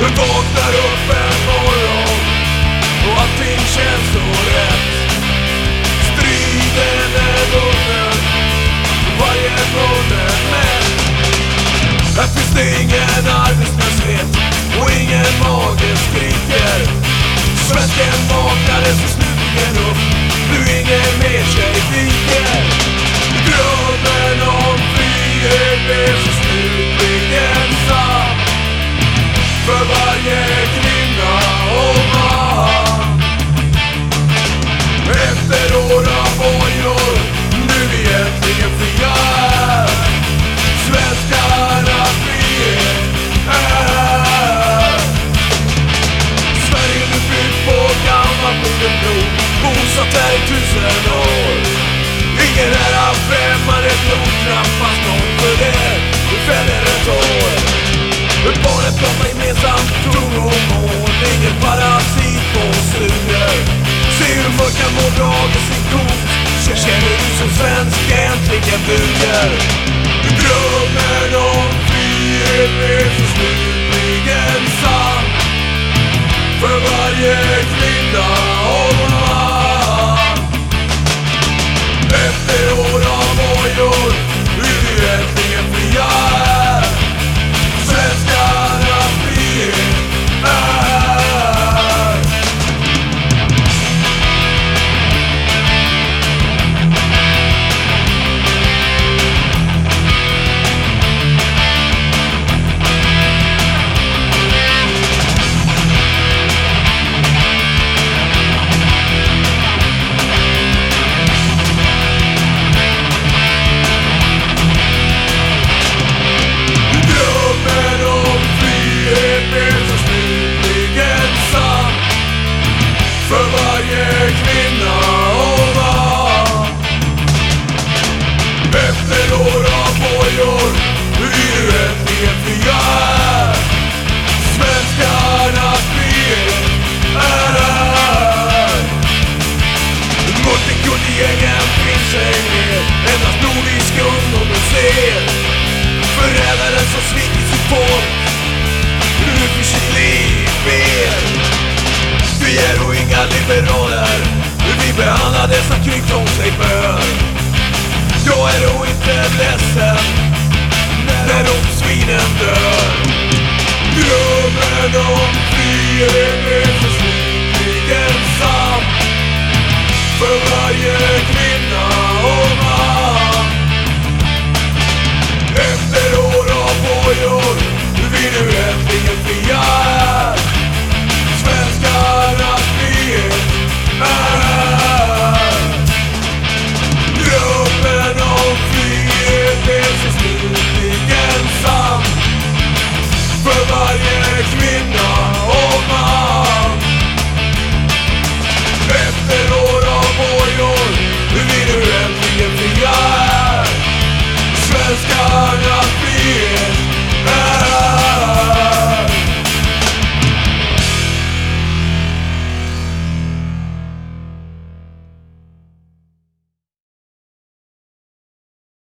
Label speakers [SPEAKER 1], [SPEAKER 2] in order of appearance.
[SPEAKER 1] Du vaknar upp en morgon och allting känns så rätt. Striden är vunnen, och varje från är mätt. Här finns det ingen arbetslöshet och ingen mage skriker. Svensken vaknade så slutligen upp svensk äntligen duger. Drömmen om frihet är så slutligen sann. kvinnor, hur är det äntligen är? Svenskarnas frihet är här. Multikulti-gängen finns ej mer, endast nordisk ungdomen ser. Förrädaren som svikit sitt folk, nu finns sitt liv mer. Vi är och inga liberaler, vi behandlar dessa krig som sig bör. Jag är då inte ledsen Drömmen de svinen dör. Drömmen om frihet.